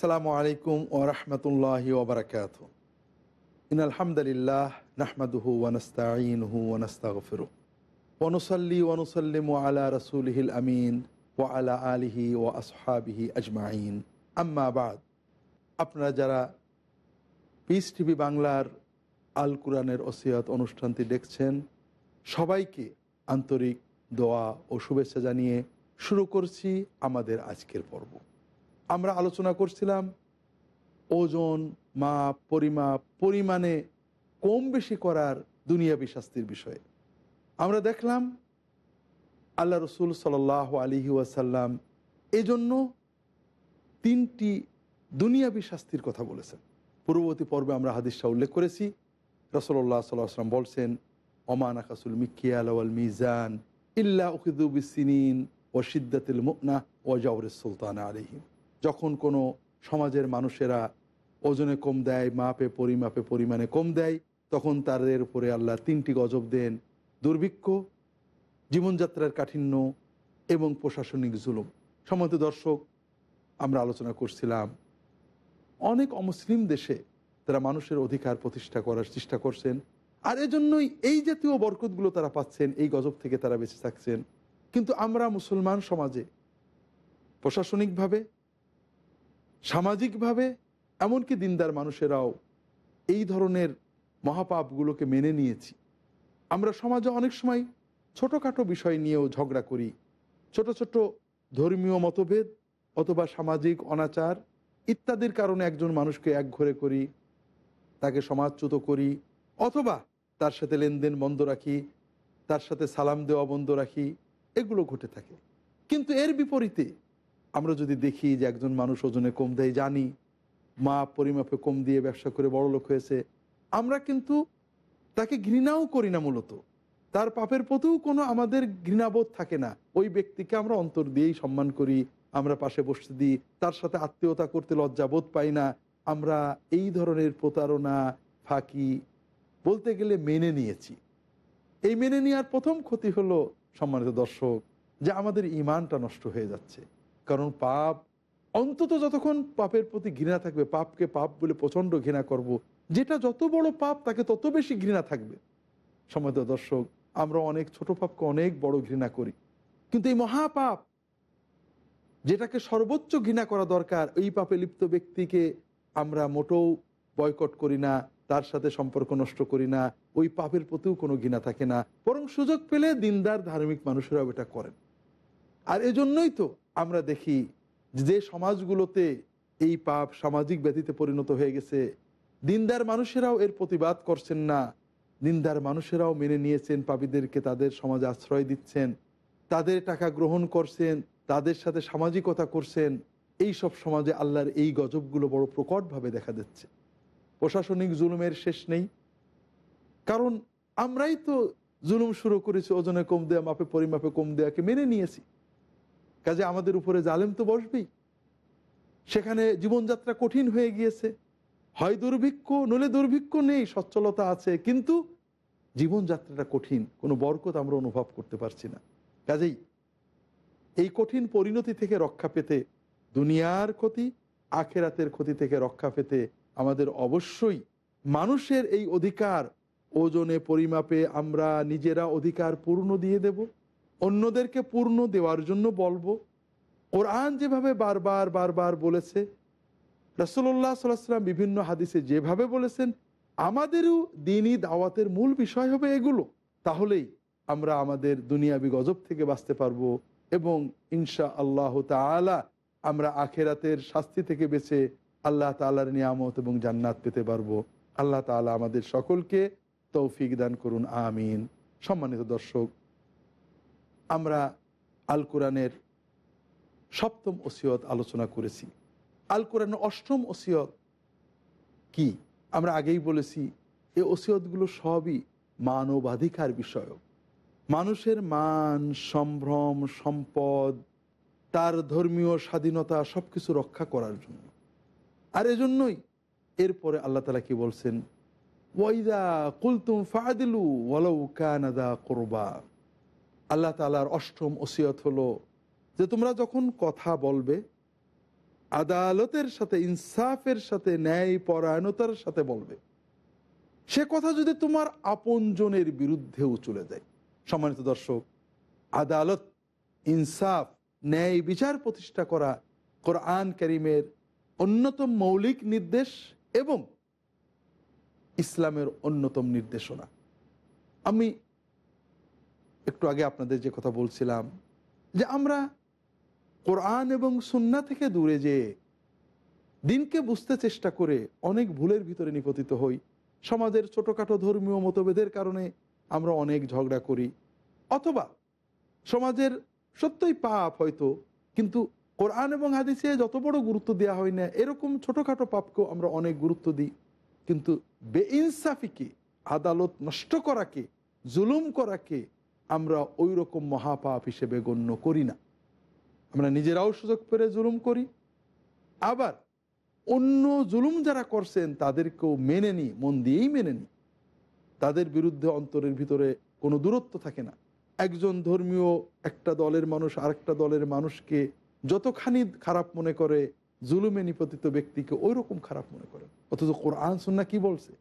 আসসালামু আলাইকুম ও রহমতুল্লাহ ওবরাকাত ইন আলহামদুলিল্লাহ নাহমাদুহু ওয়ানস্তাঈনহু ওয়ানস্তাগফিরু ওয়ানুসাল্লি ওয়ানুসাল্লিমু আলা রাসূলিহিল আমিন ওয়া আলা আলিহি ওয়া আসহাবিহি আজমাইন। আম্মা বাদ। আপনারা যারা পিস টিভি বাংলার আল কুরআনের ওসিয়ত অনুষ্ঠানটি দেখছেন, সবাইকে আন্তরিক দোয়া ও শুভেচ্ছা জানিয়ে শুরু করছি আমাদের আজকের পর্ব। আমরা আলোচনা করছিলাম ওজন, মাপ, পরিমাপ, পরিমাণে কম বেশি করার দুনিয়াবি শাস্তির বিষয়ে। আমরা দেখলাম আল্লাহ রসুল সাল আলিহি ওয়াসাল্লাম এজন্য তিনটি দুনিয়াবি শাস্তির কথা বলেছেন। পূর্ববর্তী পর্বে আমরা হাদিসটা উল্লেখ করেছি। রসল্লাহ সাল্লাম বলছেন অমান আকাসুল মিকিয়াল ওয়াল মিজান ইল্লা উকিদুবিসিনিন ও সিদ্দাতুল মুকনা ও জাউরের সুলতান আলিহিম যখন কোনো সমাজের মানুষেরা ওজনে কম দেয়, মাপে পরিমাপে পরিমাণে কম দেয়, তখন তাদের উপরে আল্লাহ তিনটি গজব দেন, দুর্ভিক্ষ, জীবনযাত্রার কাঠিন্য এবং প্রশাসনিক জুলুম। সম্মত দর্শক, আমরা আলোচনা করছিলাম, অনেক অমুসলিম দেশে তারা মানুষের অধিকার প্রতিষ্ঠা করার চেষ্টা করছেন, আর এজন্যই এই জাতীয় বরকতগুলো তারা পাচ্ছেন, এই গজব থেকে তারা বেঁচে থাকছেন। কিন্তু আমরা মুসলমান সমাজে প্রশাসনিকভাবে সামাজিকভাবে, এমনকি দিনদার মানুষেরাও এই ধরনের মহাপাপগুলোকে মেনে নিয়েছি। আমরা সমাজে অনেক সময় ছোটোখাটো বিষয় নিয়েও ঝগড়া করি। ছোট ছোট ধর্মীয় মতভেদ অথবা সামাজিক অনাচার ইত্যাদির কারণে একজন মানুষকে এক ঘরে করি, তাকে সমাজচ্যুত করি অথবা তার সাথে লেনদেন বন্ধ রাখি, তার সাথে সালাম দেওয়া বন্ধ রাখি, এগুলো ঘটে থাকে। কিন্তু এর বিপরীতে আমরা যদি দেখি যে একজন মানুষ ওজনে কম দেয়, জানি মা পরিমাপে কম দিয়ে ব্যবসা করে বড় লোক হয়েছে, আমরা কিন্তু তাকে ঘৃণাও করি না মূলত। তার পাপের প্রতিও কোনো আমাদের ঘৃণাবোধ থাকে না। ওই ব্যক্তিকে আমরা অন্তর দিয়েই সম্মান করি, আমরা পাশে বসতে দিই, তার সাথে আত্মীয়তা করতে লজ্জাবোধ পাই না। আমরা এই ধরনের প্রতারণা, ফাঁকি বলতে গেলে মেনে নিয়েছি। এই মেনে নেওয়ার প্রথম ক্ষতি হলো সম্মানিত দর্শক, যে আমাদের ইমানটা নষ্ট হয়ে যাচ্ছে। কারণ পাপ অন্তত যতক্ষণ পাপের প্রতি ঘৃণা থাকবে, পাপকে পাপ বলে প্রচণ্ড ঘৃণা করব। যেটা যত বড় পাপ, তাকে তত বেশি ঘৃণা থাকবে। সময় দর্শক, আমরা অনেক ছোট পাপকে অনেক বড় ঘৃণা করি। কিন্তু এই মহাপাপ, যেটাকে সর্বোচ্চ ঘৃণা করা দরকার, এই পাপে লিপ্ত ব্যক্তিকে আমরা মোটেও বয়কট করি না, তার সাথে সম্পর্ক নষ্ট করি না, ওই পাপের প্রতিও কোনো ঘৃণা থাকে না। বরং সুযোগ পেলে দিনদার, ধার্মিক মানুষেরাও এটা করেন। আর এজন্যই তো আমরা দেখি যে সমাজগুলোতে এই পাপ সামাজিক ব্যাধিতে পরিণত হয়ে গেছে। দিনদার মানুষেরাও এর প্রতিবাদ করছেন না। দিনদার মানুষেরাও মেনে নিয়েছেন পাপীদেরকে, তাদের সমাজে আশ্রয় দিচ্ছেন, তাদের টাকা গ্রহণ করছেন, তাদের সাথে সামাজিকতা করছেন। এই সব সমাজে আল্লাহর এই গজবগুলো বড় প্রকটভাবে দেখা দিচ্ছে প্রশাসনিক জুলুমের শেষ নেই। কারণ আমরাই তো জুলুম শুরু করেছি, ওজনে কম দেয়া, মাপে পরিমাপে কম দেয়াকে মেনে নিয়েছি। কাজে আমাদের উপরে জালেম তো বসবেই। সেখানে জীবনযাত্রা কঠিন হয়ে গিয়েছে। হয় দুর্ভিক্ষ নলে দুর্ভিক্ষ নেই, সচ্ছলতা আছে, কিন্তু জীবনযাত্রাটা কঠিন, কোনো বরকত আমরা অনুভব করতে পারছি না। কাজেই এই কঠিন পরিণতি থেকে রক্ষা পেতে, দুনিয়ার ক্ষতি, আখেরাতের ক্ষতি থেকে রক্ষা পেতে আমাদের অবশ্যই মানুষের এই অধিকার, ওজনে পরিমাপে আমরা নিজেরা অধিকার পূর্ণ দিয়ে দেব। অন্যদেরকে পূর্ণ দেওয়ার জন্য বলব। কোরআন যেভাবে বারবার বারবার বলেছে রসল্লাহ সাল্লাম বিভিন্ন হাদিসে যেভাবে বলেছেন, আমাদেরও দিনই দাওয়াতের মূল বিষয় হবে এগুলো। তাহলেই আমরা আমাদের দুনিয়াবি গজব থেকে বাঁচতে পারব এবং ইনশা আল্লাহ তালা আমরা আখেরাতের শাস্তি থেকে বেছে আল্লাহ তালার নিয়ামত এবং জান্নাত পেতে পারব। আল্লাহ তালা আমাদের সকলকে তৌফিক দান করুন, আমিন। সম্মানিত দর্শক আমরা আল কোরআনের সপ্তম ওসিয়ত আলোচনা করেছি। আল কোরআনের অষ্টম ওসিয়ত কি? আমরা আগেই বলেছি এই ওসিয়তগুলো সবই মানবাধিকার বিষয়ক। মানুষের মান, সম্ভ্রম, সম্পদ, তার ধর্মীয় স্বাধীনতা সব কিছু রক্ষা করার জন্য। আর এজন্যই এরপরে আল্লাহ তালা কি বলছেন ওয়াইদা কুলতুম ফাদিলু ওয়ালাউ কানাদা করবা। আল্লাহ তালার অষ্টম ওসিয়ত হলো যে তোমরা যখন কথা বলবে, আদালতের সাথে, ইনসাফের সাথে ন্যায় পরায়ণতার সাথে বলবে। সে কথা যদি তোমার আপনজনের বিরুদ্ধেও চলে যায়। সম্মানিত দর্শক, আদালত, ইনসাফ, ন্যায় বিচার প্রতিষ্ঠা করা কোরআন করিমের অন্যতম মৌলিক নির্দেশ এবং ইসলামের অন্যতম নির্দেশনা। আমি একটু আগে আপনাদের যে কথা বলছিলাম, যে আমরা কোরআন এবং সুন্না থেকে দূরে যে দিনকে বুঝতে চেষ্টা করে অনেক ভুলের ভিতরে নিপতিত হই, সমাজের ছোটোখাটো ধর্মীয় মতভেদের কারণে আমরা অনেক ঝগড়া করি, অথবা সমাজের সত্যই পাপ হয়তো, কিন্তু কোরআন এবং হাদিসে যত বড় গুরুত্ব দেওয়া হয় না, এরকম ছোটোখাটো পাপকেও আমরা অনেক গুরুত্ব দিই, কিন্তু বেইনসাফিকে, আদালত নষ্ট করাকে, জুলুম করাকে আমরা ওই রকম মহাপাপ হিসেবে গণ্য করি না। আমরা নিজেরাও সুযোগ পেরে জুলুম করি। আবার অন্য জুলুম যারা করছেন, তাদেরকেও মেনে নিই মন দিয়েই মেনে নিই তাদের বিরুদ্ধে অন্তরের ভিতরে কোনো দূরত্ব থাকে না। একজন ধর্মীয় একটা দলের মানুষ আরেকটা দলের মানুষকে যতখানি খারাপ মনে করে, জুলুমে নিপতিত ব্যক্তিকে ওই রকম খারাপ মনে করে। অথচ কোরআন সুন্না কি বলছে?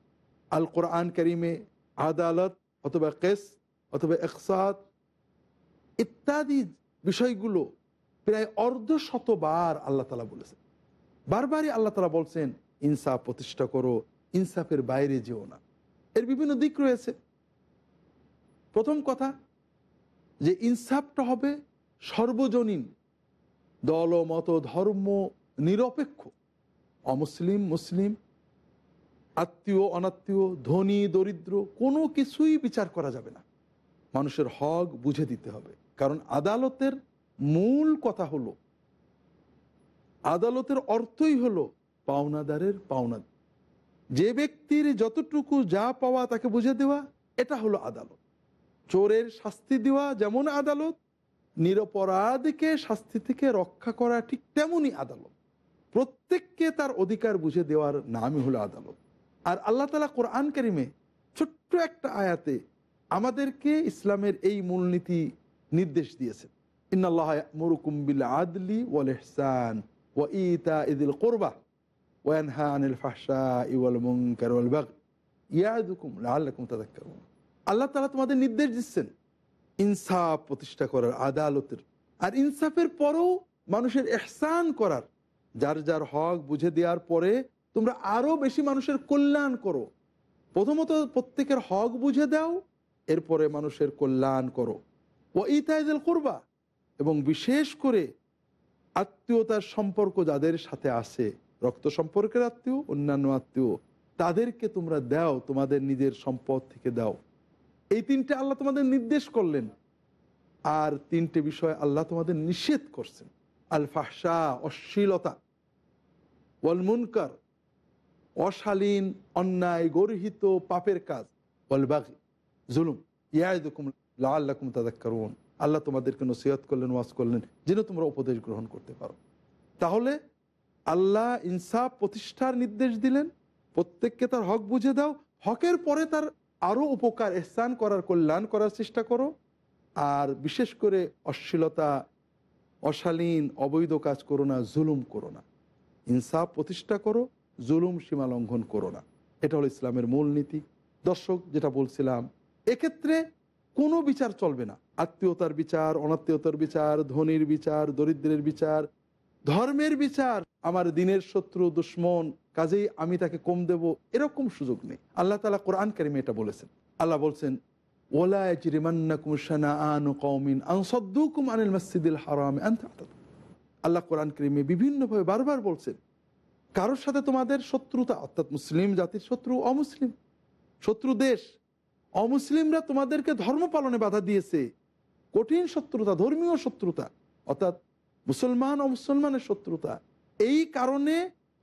আল কোরআন করিমে আদালত অথবা কেস অথবা একসাদ ইত্যাদি বিষয়গুলো প্রায় অর্ধ শতবার আল্লাহ তালা বলেছেন। বারবারই আল্লাহ তালা বলছেন, ইনসাফ প্রতিষ্ঠা করো, ইনসাফের বাইরে যেও না। এর বিভিন্ন দিক রয়েছে। প্রথম কথা, যে ইনসাফটা হবে সর্বজনীন, দল, মত, ধর্ম, নিরপেক্ষ। অমুসলিম, মুসলিম, আত্মীয়, অনাত্মীয়, ধনী, দরিদ্র, কোনো কিছুই বিচার করা যাবে না। মানুষের হক বুঝে দিতে হবে। কারণ আদালতের মূল কথা হলো, আদালতের অর্থই হলো পাওনাদারের পাওনা। যে ব্যক্তির যতটুকু যা পাওয়া তাকে বুঝে দেওয়া, এটা হলো আদালত। চোরের শাস্তি দেওয়া যেমন আদালত, নিরপরাধকে শাস্তি থেকে রক্ষা করা ঠিক তেমনই আদালত। প্রত্যেককে তার অধিকার বুঝে দেওয়ার নামই হলো আদালত। আর আল্লাহ তালা কোরআন কারিমে ছোট্ট একটা আয়াতে আমাদেরকে ইসলামের এই মূলনীতি নির্দেশ দিয়েছেন ইন্নআল্লাহ মুরুকুম বিল আদলি ওয়াল ইহসান ওয়া ইতা ইদিল কোরবা ওয়ানহা আনিল ইওয়াল মুনকার ওয়াল বাগ ইয়াদুকুম তাযাক্কারুন। আল্লাহ তাআলা তোমাদের নির্দেশ দিচ্ছেন ইনসাফ প্রতিষ্ঠা করার, আদালতের। আর ইনসাফের পরেও মানুষের এহসান করার। যার যার হক বুঝে দেওয়ার পরে তোমরা আরও বেশি মানুষের কল্যাণ করো। প্রথমত প্রত্যেকের হক বুঝে দাও এরপরে মানুষের কল্যাণ করো। ও ইতায়দুল করবা। এবং বিশেষ করে আত্মীয়তার সম্পর্ক যাদের সাথে আছে, রক্ত সম্পর্কের আত্মীয়, অন্যান্য আত্মীয়, তাদেরকে তোমরা দাও, তোমাদের নিজের সম্পদ থেকে দাও। এই তিনটে আল্লাহ তোমাদের নির্দেশ করলেন। আর তিনটে বিষয় আল্লাহ তোমাদের নিষেধ করছেন। আল ফাহসা অশ্লীলতা। ওয়াল মুনকার, অশালীন, অন্যায়, গর্হিত, পাপের কাজ। ওয়াল বাগি। জুলুম ইয়াদুকুম লাল্লাকুম তাদাক্কারুন আল্লাহ তোমাদেরকে নসিহত করলেন, ওয়াজ করলেন, যেন তোমরা উপদেশ গ্রহণ করতে পারো। তাহলে আল্লাহ ইনসাফ প্রতিষ্ঠার নির্দেশ দিলেন, প্রত্যেককে তার হক বুঝে দাও, হকের পরে তার আরও উপকার, এহসান করার, কল্যাণ করার চেষ্টা করো। আর বিশেষ করে অশ্লীলতা, অশালীন, অবৈধ কাজ করো না, জুলুম করো না। ইনসাফ প্রতিষ্ঠা করো, জুলুম সীমা লঙ্ঘন করো না। এটা হলো ইসলামের মূল নীতি। দর্শক, যেটা বলছিলাম এক্ষেত্রে কোনো বিচার চলবে না। আত্মীয়তার বিচার, অনাত্মীয়তার বিচার, ধনির বিচার, দরিদ্রের বিচার, ধর্মের বিচার, আমার দিনের শত্রু, দুশ্মন, কাজেই আমি তাকে কম দেব, এরকম সুযোগ নেই। আল্লাহ তালা কোরআন কারিমে এটা বলেছেন। আল্লাহ বলছেন আল্লাহ কোরআন বিভিন্নভাবে বারবার বলছেন, কারোর সাথে তোমাদের শত্রুতা, অর্থাৎ মুসলিম জাতির শত্রু, অমুসলিম, শত্রু দেশ অমুসলিমরা তোমাদেরকে ধর্ম পালনে বাধা দিয়েছে। কঠিন শত্রুতা, ধর্মীয় শত্রুতা, অর্থাৎ মুসলমান ও মুসলমানের শত্রুতা। এই কারণে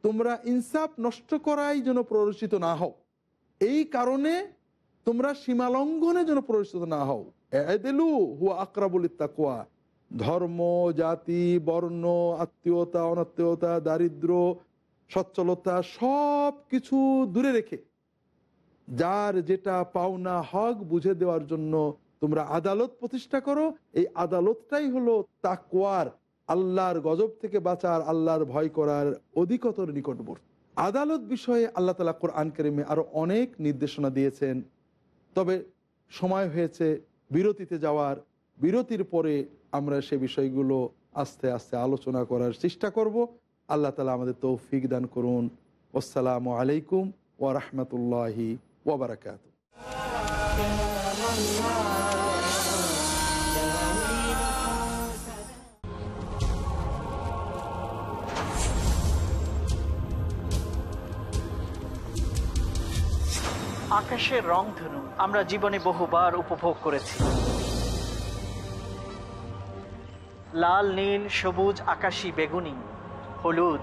তোমরা ইনসাফ নষ্ট করাই যেন প্ররোচিত না হও। এই কারণে তোমরা সীমালঙ্ঘনে যেন প্ররোচিত না হও। এদেলু হুয়া আকরাবুল তাকুয়া ধর্ম, জাতি, বর্ণ, আত্মীয়তা, অনাত্মীয়তা দারিদ্র সচ্ছলতা সব কিছু দূরে রেখে যার যেটা পাওনা হক বুঝে দেওয়ার জন্য তোমরা আদালত প্রতিষ্ঠা করো, এই আদালতটাই হলো তাকওয়ার, আল্লাহর গজব থেকে বাঁচার, আল্লাহর ভয় করার অধিকতর নিকটবর্তী। আদালত বিষয়ে আল্লাহ তালা কোরআন কেরিমে আরও অনেক নির্দেশনা দিয়েছেন, তবে সময় হয়েছে বিরতিতে যাওয়ার। বিরতির পরে আমরা সে বিষয়গুলো আস্তে আস্তে আলোচনা করার চেষ্টা করব। আল্লাহ তালা আমাদের তৌফিক দান করুন। আসসালামু আলাইকুম ওরহমতুল্লাহি ওবরাকাত আকাশের রং ধনু, আমরা জীবনে বহুবার উপভোগ করেছি। লাল, নীল, সবুজ, আকাশী, বেগুনি, হলুদ।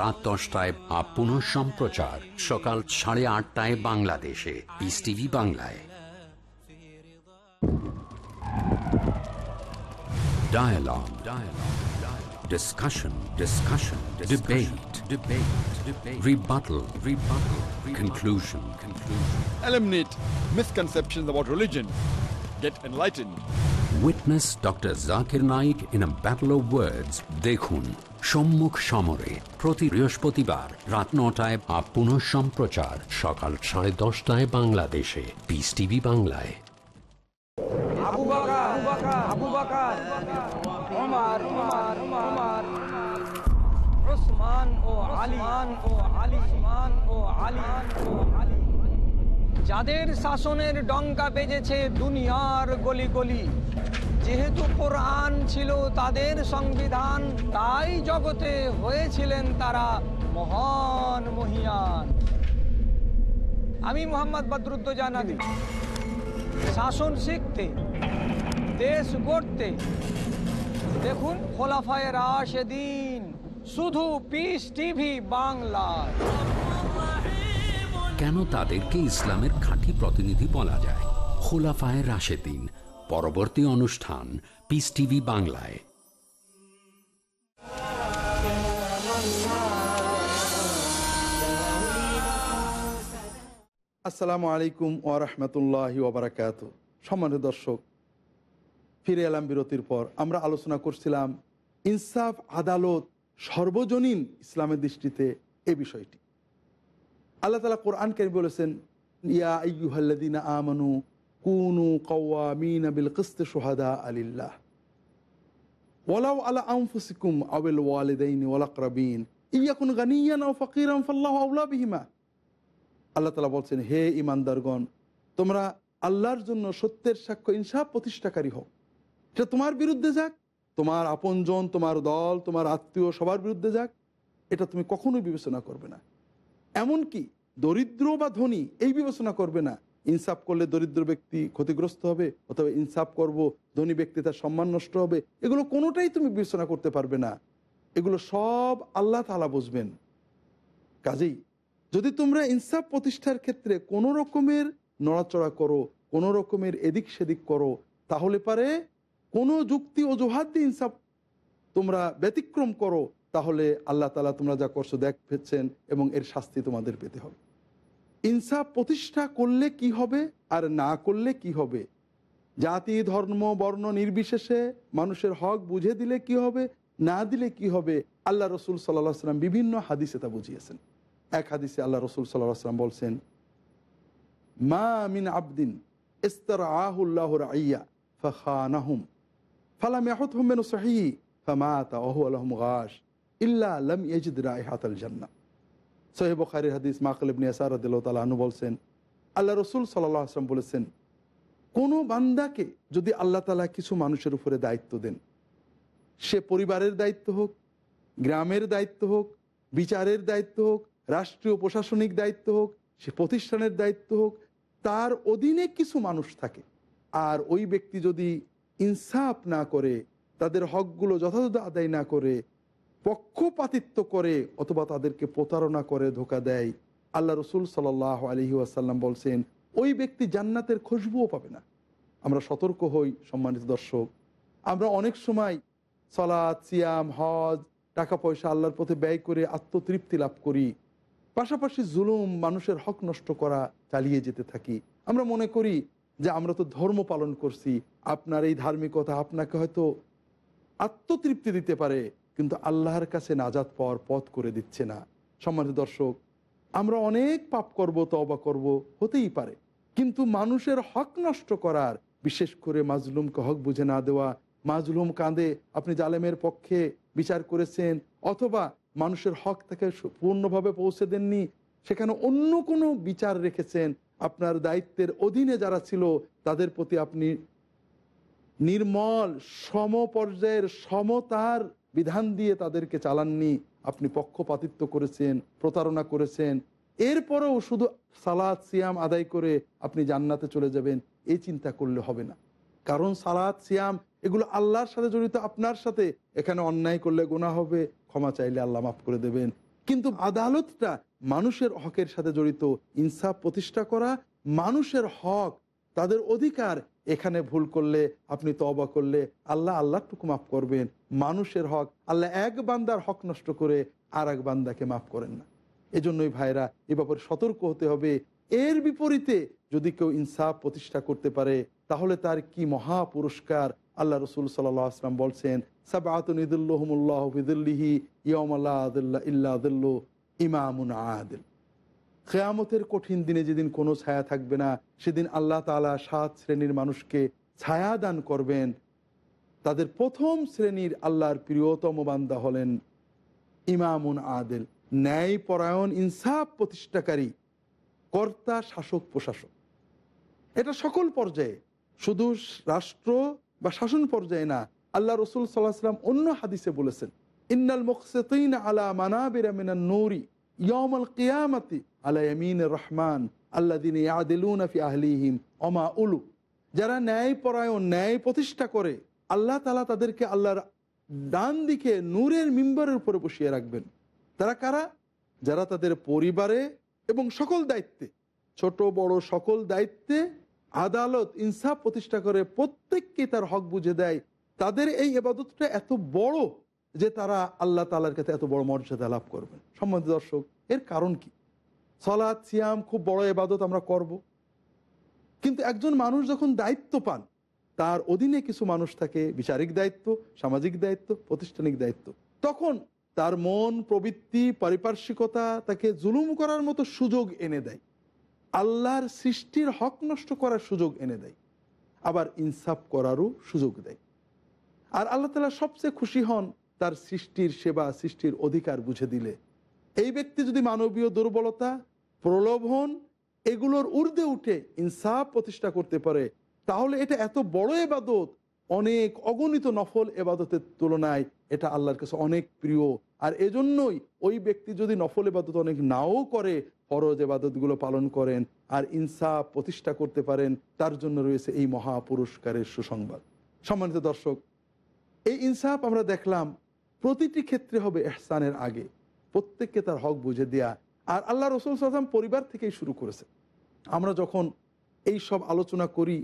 রাত দশটায় বা পুনঃ সম্প্রচার সকাল সাড়ে আটটায় বাংলাদেশে পিস টিভি বাংলায় Dialogue. Dialogue. Dialogue. Discussion. Discussion. Debate. Debate. Debate. Rebuttal. Rebuttal. Conclusion. Conclusion. eliminate misconceptions about religion, get enlightened. Witness Dr. Zakir Naik in a battle of words. দেখুন সম্মুখ সমরে প্রতি বৃহস্পতিবার রাত নটায় বা পুনঃ সম্প্রচার সকাল সাড়ে দশটায় বাংলাদেশে। পিস টিভি বাংলায়। যাদের শাসনের ডঙ্কা বেজেছে দুনিয়ার গলি গলি। যেহেতু কোরআন ছিল তাদের সংবিধান, তাই জগতে হয়েছিলেন তারা মহান মহিয়ান। আমি মোহাম্মদ বদরুদ্দোজানাদি শাসন শিখতে, দেশ গড়তে, দেখুন খোলাফায় রাশেদিন, শুধু পিস টিভি বাংলায়। কেন তাদেরকে ইসলামের খাঁটি প্রতিনিধি বলা যায়? খোলাফায় রাশেদিন পরবর্তী অনুষ্ঠান পিস টিভি বাংলায়। আসসালামু আলাইকুম ওরহমতুল্লাহ ওবরাকাত সম্মানিত দর্শক, ফিরে এলাম বিরতির পর। আমরা আলোচনা করছিলাম ইনসাফ, আদালত, সর্বজনীন ইসলামের দৃষ্টিতে এ বিষয়টি। আল্লাহ তালা কোরআন কেন বলেছেন, ইয়া আইয়ুহাল্লাদিনা আমানু কুনু কওয়ামিন বিল কিসতি শুহাদা আলিল্লাহ। ওয়ালাউ আলা আনফুসিকুম আবিল ওয়ালিদাইনি ওয়াল আকরাবিন। ইয়াকুন গানিয়ান আও ফাকিরান ফাল্লাহু আউলা বিহিমা। আল্লাহ তালা বলছেন, হে ইমানদারগণ তোমরা আল্লাহর জন্য সত্যের সাক্ষ্য ইনসাফ প্রতিষ্ঠাকারী হও। সেটা তোমার বিরুদ্ধে যাক, তোমার আপনজন, তোমার দল, তোমার আত্মীয় সবার বিরুদ্ধে যাক, এটা তুমি কখনোই বিবেচনা করবে না। এমনকি দরিদ্র বা ধনী, এই বিবেচনা করবে না। ইনসাফ করলে দরিদ্র ব্যক্তি ক্ষতিগ্রস্ত হবে, অথবা ইনসাফ করব, ধনী ব্যক্তি তার সম্মান নষ্ট হবে, এগুলো কোনোটাই তুমি বিবেচনা করতে পারবে না। এগুলো সব আল্লাহ তালা বুঝবেন। কাজেই যদি তোমরা ইনসাফ প্রতিষ্ঠার ক্ষেত্রে কোনো রকমের নড়াচড়া করো, কোনো রকমের এদিক সেদিক করো, তাহলে পারে কোনো যুক্তি অজুহাত দিয়ে ইনসাফ তোমরা ব্যতিক্রম করো, তাহলে আল্লাহ তালা তোমরা যা করছ দেখ দেখছেন এবং এর শাস্তি তোমাদের পেতে হবে। ইনসাফ প্রতিষ্ঠা করলে কি হবে আর না করলে কি হবে? জাতি, ধর্ম, বর্ণ নির্বিশেষে মানুষের হক বুঝে দিলে কি হবে, না দিলে কি হবে? আল্লাহ রসুল সাল্লাহ সাল্লাম বিভিন্ন হাদিসে তা বুঝিয়েছেন। এক হাদিসে আল্লাহ রসুল সাল্লাহ সাল্লাম বলছেন, মা মিন আবদিন ইস্তার আহুল্লাহ আইয়া ফখানাহুম, ফালাম ইয়াহুতহুম মিন সহিহি ফামাতা ওহু আলহুম গাশ ইল্লা লাম ইয়াজিদ রাইহাতাল জান্নাহ। সহিহ বুখারীর হাদিস মাকল ইবনে ইয়াসার রাদিয়াল্লাহু বলছেন, আল্লাহ রসুল সাল্লাল্লাহু আলাইহি ওয়াসাল্লাম বলেছেন, কোনো বান্দাকে যদি আল্লাহ তালা কিছু মানুষের উপরে দায়িত্ব দেন, সে পরিবারের দায়িত্ব হোক, গ্রামের দায়িত্ব হোক, বিচারের দায়িত্ব হোক, রাষ্ট্রীয় প্রশাসনিক দায়িত্ব হোক, সে প্রতিষ্ঠানের দায়িত্ব হোক, তার অধীনে কিছু মানুষ থাকে। আর ওই ব্যক্তি যদি ইনসাফ না করে, তাদের হকগুলো যথাযথ আদায় না করে পক্ষপাতিত্ব করে অথবা তাদেরকে প্রতারণা করে ধোকা দেয়। আল্লাহ রসুল সাল আলহি আসাল্লাম বলছেন, ওই ব্যক্তি জান্নাতের খুশবুও পাবে না। আমরা সতর্ক হই, সম্মানিত দর্শক। আমরা অনেক সময় সলাদ সিয়াম, হজ টাকা পয়সা আল্লাহর পথে ব্যয় করে আত্মতৃপ্তি লাভ করি। পাশাপাশি জুলুম মানুষের হক নষ্ট করা চালিয়ে যেতে থাকি। আমরা মনে করি যে আমরা তো ধর্ম পালন করছি। আপনার এই ধার্মিকতা আপনাকে হয়তো আত্মতৃপ্তি দিতে পারে। কিন্তু আল্লাহর কাছে নাজাত পাওয়ার পথ করে দিচ্ছে না। সম্মানিত দর্শক, আমরা অনেক পাপ করব তবা করব, হতেই পারে। কিন্তু মানুষের হক নষ্ট করার, বিশেষ করে মাজলুমকে হক বুঝে না দেওয়া, মাজলুম কাঁদে, আপনি জালেমের পক্ষে বিচার করেছেন, অথবা মানুষের হক তাকে পূর্ণভাবে পৌঁছে দেননি, সেখানে অন্য কোনো বিচার রেখেছেন, আপনার দায়িত্বের অধীনে যারা ছিল, তাদের প্রতি আপনি নির্মল সম পর্যায়ের সমতার বিধান দিয়ে তাদেরকে চালাননি, আপনি পক্ষপাতিত্ব করেছেন, প্রতারণা করেছেন। এরপরেও শুধু সালাদ সিয়াম আদায় করে আপনি জান্নাতে চলে যাবেন এই চিন্তা করলে হবে না। কারণ সালাদ সিয়াম এগুলো আল্লাহর সাথে জড়িত, আপনার সাথে। এখানে অন্যায় করলে গোনা হবে, ক্ষমা চাইলে আল্লাহ মাফ করে দেবেন। কিন্তু আদালতটা মানুষের হকের সাথে জড়িত, ইনসাফ প্রতিষ্ঠা করা, মানুষের হক, তাদের অধিকার এখানে ভুল করলে, আপনি তবা করলে আল্লাহ আল্লাহটুকু মাফ করবেন। মানুষের হক, আল্লাহ এক বান্দার হক নষ্ট করে আর এক বান্দাকে মাফ করেন না। এজন্যই ভাইরা, এ ব্যাপারে সতর্ক হতে হবে। এর বিপরীতে যদি কেউ ইনসাফ প্রতিষ্ঠা করতে পারে, তাহলে তার কি মহা পুরস্কার? আল্লাহ রসুল সাল্লাহ আসলাম বলছেন সাবাতুনিদুল্লাহমুল্লাহিদিল্লিহি ইয়মাল্লাহ ইমামুন আদিল খেয়ামতের কঠিন দিনে যেদিন কোনো ছায়া থাকবে না, সেদিন আল্লাহ তালা সাত শ্রেণির মানুষকে ছায়া দান করবেন। তাদের প্রথম শ্রেণির আল্লাহর প্রিয়তম বান্দা হলেন ইমামুন আদেল ন্যায় পরায়ণ ইনসাফ প্রতিষ্ঠাকারী, কর্তা, শাসক, প্রশাসক। এটা সকল পর্যায়ে, শুধু রাষ্ট্র বা শাসন পর্যায়ে না, আল্লাহ রসুল সাল্লাহ সাল্লাম অন্য হাদিসে বলেছেন, ইন্নাল মুখসিন আলা মানাবির মিনান নূরি ইয়মল কিয়ামতি আলা ইয়ামিন রহমান আল্লাহ দিন ইয়াদিলুন ফি আহলিহিম। অমা উলু, যারা ন্যায় পরায়ণ, ন্যায় প্রতিষ্ঠা করে, আল্লাহ তালা তাদেরকে আল্লাহর ডান দিকে নূরের মিম্বরের উপরে বসিয়ে রাখবেন। তারা কারা? যারা তাদের পরিবারে এবং সকল দায়িত্বে, ছোট, বড় সকল দায়িত্বে আদালত, ইনসাফ প্রতিষ্ঠা করে প্রত্যেককে তার হক বুঝে দেয়। তাদের এই এবাদতটা এত বড় যে তারা আল্লাহ তালার কাছে এত বড় মর্যাদা লাভ করবেন। সম্বন্ধে দর্শক, এর কারণ কি? সলাদ সিয়াম খুব বড় এবাদত আমরা করব। কিন্তু একজন মানুষ যখন দায়িত্ব পান, তার অধীনে কিছু মানুষ থাকে, বিচারিক দায়িত্ব, সামাজিক দায়িত্ব, প্রতিষ্ঠানিক দায়িত্ব। তখন তার মন, প্রবৃত্তি, পারিপার্শ্বিকতা তাকে জুলুম করার মতো সুযোগ এনে দেয়। আল্লাহর সৃষ্টির হক নষ্ট করার সুযোগ এনে দেয়। আবার ইনসাফ করারও সুযোগ দেয়। আর আল্লাহ তালা সবচেয়ে খুশি হন তার সৃষ্টির সেবা, সৃষ্টির অধিকার বুঝে দিলে। এই ব্যক্তি যদি মানবীয় দুর্বলতা, প্রলোভন এগুলোর ঊর্ধ্বে উঠে ইনসাফ প্রতিষ্ঠা করতে পারে, তাহলে এটা এত বড় এবাদত, অনেক অগণিত নফল এবাদতের তুলনায় এটা আল্লাহর কাছে অনেক প্রিয়। আর এজন্যই ওই ব্যক্তি যদি নফল এবাদত অনেক নাও করে, ফরজ এবাদতগুলো পালন করেন আর ইনসাফ প্রতিষ্ঠা করতে পারেন, তার জন্য রয়েছে এই মহা পুরস্কারের সুসংবাদ। সম্মানিত দর্শক, এই ইনসাফ আমরা দেখলাম প্রতিটি ক্ষেত্রে হবে এহসানের আগে। প্রত্যেককে তার হক বুঝে দেয়া। আর আল্লাহ রসুল সাল্লাম পরিবার থেকেই শুরু করেছে। আমরা যখন এই সব আলোচনা করি,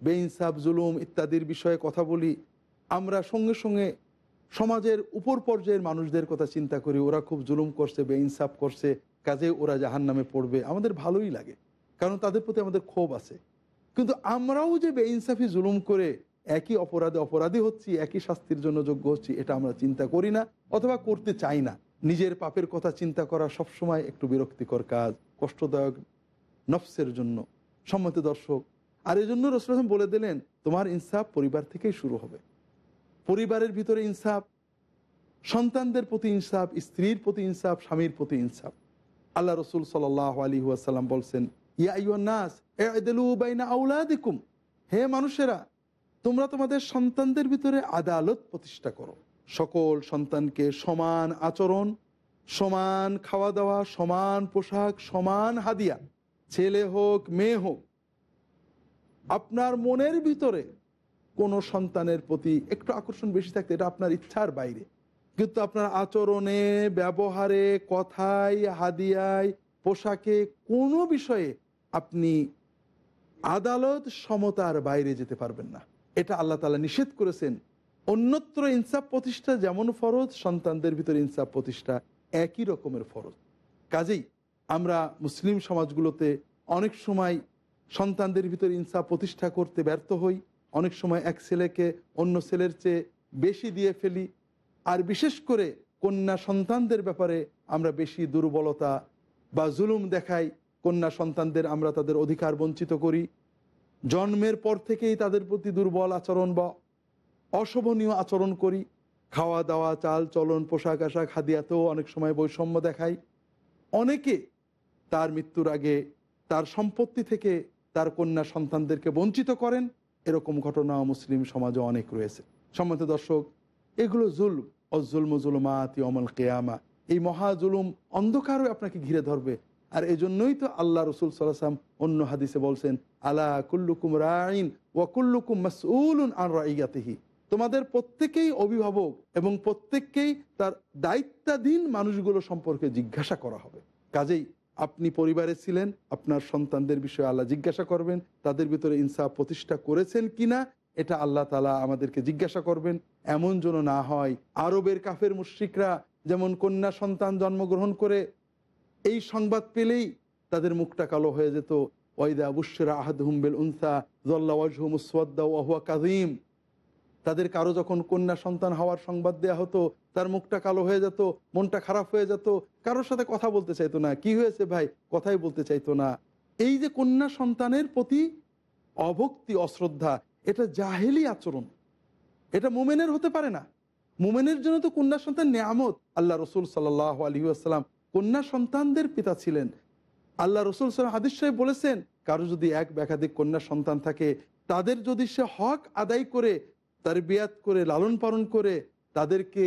বেইনসাফ, জুলুম ইত্যাদির বিষয়ে কথা বলি, আমরা সঙ্গে সঙ্গে সমাজের উপর পর্যায়ের মানুষদের কথা চিন্তা করি। ওরা খুব জুলুম করছে, বেইনসাফ করছে, কাজে ওরা জাহান নামে পড়বে। আমাদের ভালোই লাগে, কারণ তাদের প্রতি আমাদের ক্ষোভ আছে। কিন্তু আমরাও যে বেইনসাফি, জুলুম করে একই অপরাধে অপরাধী হচ্ছি, একই শাস্তির জন্য যোগ্য হচ্ছি, এটা আমরা চিন্তা করি না অথবা করতে চাই না। নিজের পাপের কথা চিন্তা করা সবসময় একটু বিরক্তিকর কাজ, কষ্টদায়ক নফসের জন্য সম্মত দর্শক। আর এই জন্য রসুল বলে দিলেন, তোমার ইনসাফ পরিবার থেকেই শুরু হবে। পরিবারের ভিতরে ইনসাফ, সন্তানদের প্রতি ইনসাফ, স্ত্রীর প্রতি ইনসাফ, স্বামীর প্রতি ইনসাফ। আল্লাহ রসুল সাল আলী ওয়াসাল্লাম বলছেন, ইয়া আউলাদিকুম হে মানুষেরা, তোমরা তোমাদের সন্তানদের ভিতরে আদালত প্রতিষ্ঠা করো। সকল সন্তানকে সমান আচরণ, সমান খাওয়া দাওয়া সমান পোশাক, সমান হাদিয়া, ছেলে হোক, মেয়ে হোক, আপনার মনের ভিতরে কোনো সন্তানের প্রতি একটু আকর্ষণ বেশি থাকতে এটা আপনার ইচ্ছার বাইরে। কিন্তু আপনার আচরণে, ব্যবহারে, কথায়, হাদিয়ায়, পোশাকে কোনো বিষয়ে আপনি আদালত সমতার বাইরে যেতে পারবেন না। এটা আল্লাহ তালা নিষেধ করেছেন অন্যত্র ইনসাফ প্রতিষ্ঠা যেমন ফরজ, সন্তানদের ভিতরে ইনসাফ প্রতিষ্ঠা একই রকমের ফরজ। কাজেই আমরা মুসলিম সমাজগুলোতে অনেক সময় সন্তানদের ভিতরে ইনসাফ প্রতিষ্ঠা করতে ব্যর্থ হই, অনেক সময় এক ছেলেকে অন্য ছেলের চেয়ে বেশি দিয়ে ফেলি, আর বিশেষ করে কন্যা সন্তানদের ব্যাপারে আমরা বেশি দুর্বলতা বা জুলুম দেখাই, কন্যা সন্তানদের আমরা তাদের অধিকার বঞ্চিত করি। জন্মের পর থেকেই তাদের প্রতি দুর্বল আচরণ বা অশোভনীয় আচরণ করি। খাওয়া দাওয়া, চাল চলন, পোশাক আশাক, হাদিয়াতেও অনেক সময় বৈষম্য দেখাই। অনেকে তার মৃত্যুর আগে তার সম্পত্তি থেকে তার কন্যা সন্তানদেরকে বঞ্চিত করেন। এরকম ঘটনা মুসলিম সমাজে অনেক রয়েছে। সম্মত দর্শক, এগুলো জুল অজুলম জুলমাতি অমল কেয়ামা। এই মহা জুলুম অন্ধকারও আপনাকে ঘিরে ধরবে। আর এই জন্যই তো আল্লাহ রসুল সাল্লাম অন্য হাদিসে বলছেন, আলা কুল্লুকুম রাইন ওয়া কুল্লুকুম মাসউলুন আন রাইয়াতিহি তোমাদের প্রত্যেকেই অভিভাবক এবং প্রত্যেককেই তার দায়িত্বাধীন মানুষগুলো সম্পর্কে জিজ্ঞাসা করা হবে। কাজেই আপনি পরিবারে ছিলেন, আপনার সন্তানদের বিষয়ে আল্লাহ জিজ্ঞাসা করবেন, তাদের ভিতরে ইনসাফ প্রতিষ্ঠা করেছেন কিনা, এটা আল্লাহ তালা আমাদেরকে জিজ্ঞাসা করবেন। এমন যেন না হয়, আরবের কাফের মুশ্রিকরা যেমন কন্যা সন্তান জন্মগ্রহণ করে এই সংবাদ পেলেই তাদের মুখটা কালো হয়ে যেত। ওয়াইদা বুসরা আহাদ হুম্বেল উনসা জল্লা ওয়াজহুমুসওয়াদ্দা ওয়াহুয়া কাজিম তাদের কারও যখন কন্যা সন্তান হওয়ার সংবাদ দেয়া হতো, তার মুখটা কালো হয়ে যেত, মনটা খারাপ হয়ে যেত, কারোর সাথে কথা বলতে চাইতো না। কি হয়েছে ভাই? কথাই বলতে চাইতো না। এই যে কন্যা সন্তানের প্রতি অভক্তি, অশ্রদ্ধা, এটা জাহেলি আচরণ। এটা মোমেনের হতে পারে না। মোমেনের জন্য তো কন্যা সন্তান নিয়ামত। আল্লাহ রসুল সাল্লাহ আলী আসসালাম কন্যা সন্তানদের পিতা ছিলেন। আল্লাহ রসুল সাল্লাম হাদিস সাহেব বলেছেন, কারও যদি এক একাধিক কন্যা সন্তান থাকে, তাদের যদি সে হক আদায় করে তার বিয়াত করে, লালন পালন করে তাদেরকে,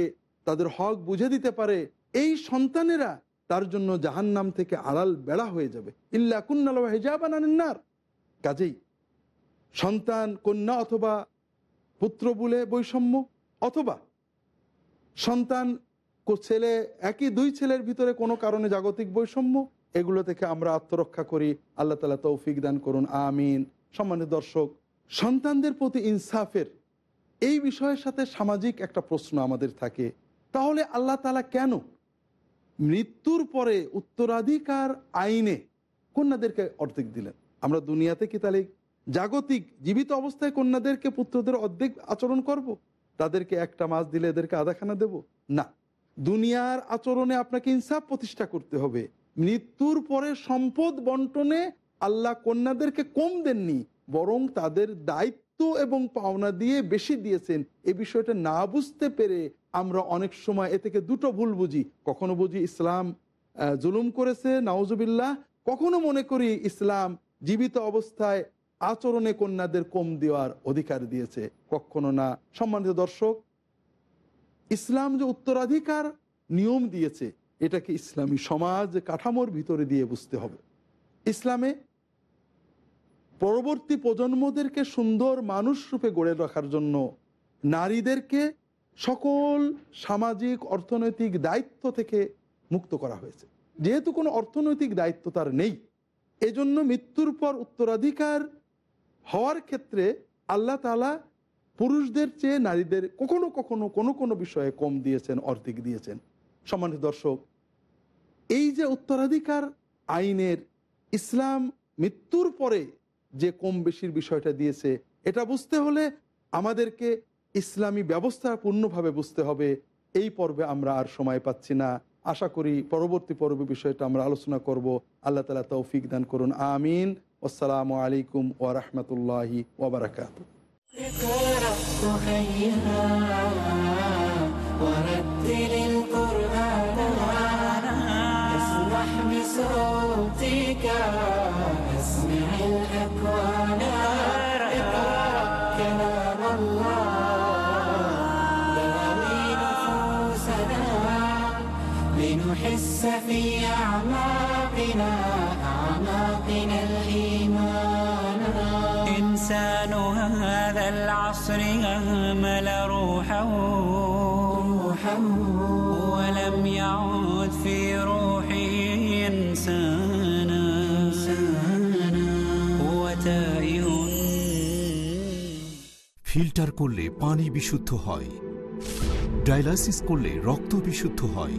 তাদের হক বুঝে দিতে পারে, এই সন্তানেরা তার জন্য জাহান নাম থেকে আড়াল বেড়া হয়ে যাবে। ইল্লা কুন্নাল হেজাবানার কাজেই সন্তান, কন্যা অথবা পুত্র বলে বৈষম্য, অথবা সন্তান ছেলে, একই দুই ছেলের ভিতরে কোনো কারণে জাগতিক বৈষম্য, এগুলো থেকে আমরা আত্মরক্ষা করি। আল্লাহ তালা তৌফিক দান করুন, আমিন। সম্মানিত দর্শক, সন্তানদের প্রতি ইনসাফের এই বিষয়ের সাথে সামাজিক একটা প্রশ্ন আমাদের থাকে। তাহলে আল্লাহ তালা কেন মৃত্যুর পরে উত্তরাধিকার আইনে কন্যাদেরকে অর্ধেক দিলেন? আমরা দুনিয়াতে কি তাহলে জাগতিক জীবিত অবস্থায় কন্যাদেরকে পুত্রদের অর্ধেক আচরণ করব। তাদেরকে একটা মাছ দিলে এদেরকে আধাখানা দেব? না। দুনিয়ার আচরণে আপনাকে ইনসাফ প্রতিষ্ঠা করতে হবে। মৃত্যুর পরে সম্পদ বন্টনে আল্লাহ কন্যাদেরকে কম দেননি, বরং তাদের দায়িত্ব এবং পাওনা দিয়ে বেশি দিয়েছেন, এ বিষয়টা না বুঝতে পেরে আমরা অনেক সময় এ থেকে দুটো ভুল বুঝি। কখনো বুঝি ইসলাম জুলুম করেছে নাওজুবিল্লাহ কখনো মনে করি ইসলাম জীবিত অবস্থায় আচরণে কন্যাদের কম দেওয়ার অধিকার দিয়েছে। কখনো না। সম্মানিত দর্শক, ইসলাম যে উত্তরাধিকার নিয়ম দিয়েছে, এটাকে ইসলামী সমাজ কাঠামোর ভিতরে দিয়ে বুঝতে হবে। ইসলামে পরবর্তী প্রজন্মদেরকে সুন্দর মানুষ রূপে গড়ে রাখার জন্য নারীদেরকে সকল সামাজিক, অর্থনৈতিক দায়িত্ব থেকে মুক্ত করা হয়েছে। যেহেতু কোনো অর্থনৈতিক দায়িত্ব তার নেই, এজন্য মৃত্যুর পর উত্তরাধিকার হওয়ার ক্ষেত্রে আল্লাহ তালা পুরুষদের চেয়ে নারীদের কখনো কখনো কোনো কোনো বিষয়ে কম দিয়েছেন, অর্ধেক দিয়েছেন। সম্মানিত দর্শক, এই যে উত্তরাধিকার আইনের ইসলাম মৃত্যুর পরে যে কম বেশির বিষয়টা দিয়েছে এটা বুঝতে হলে আমাদেরকে ইসলামী ব্যবস্থা পূর্ণভাবে বুঝতে হবে এই পর্বে আমরা আর সময় পাচ্ছি না আশা করি পরবর্তী পর্বে বিষয়টা আমরা আলোচনা করব আল্লাহ তালা তৌফিক দান করুন আমিন আসসালামু আলাইকুম ওরহমতুল্লাহি ওবরাকাতু ورتل القرآن اسمح بصوتك اسمع لنحس في أعماقنا أعماقنا الإيمان إنسان هذا العصر أهمل روحه ولم يعد في روحه إنسانا هو تائه ফিল্টার করলে পানি বিশুদ্ধ হয় ডায়ালাসিস করলে রক্ত বিশুদ্ধ হয়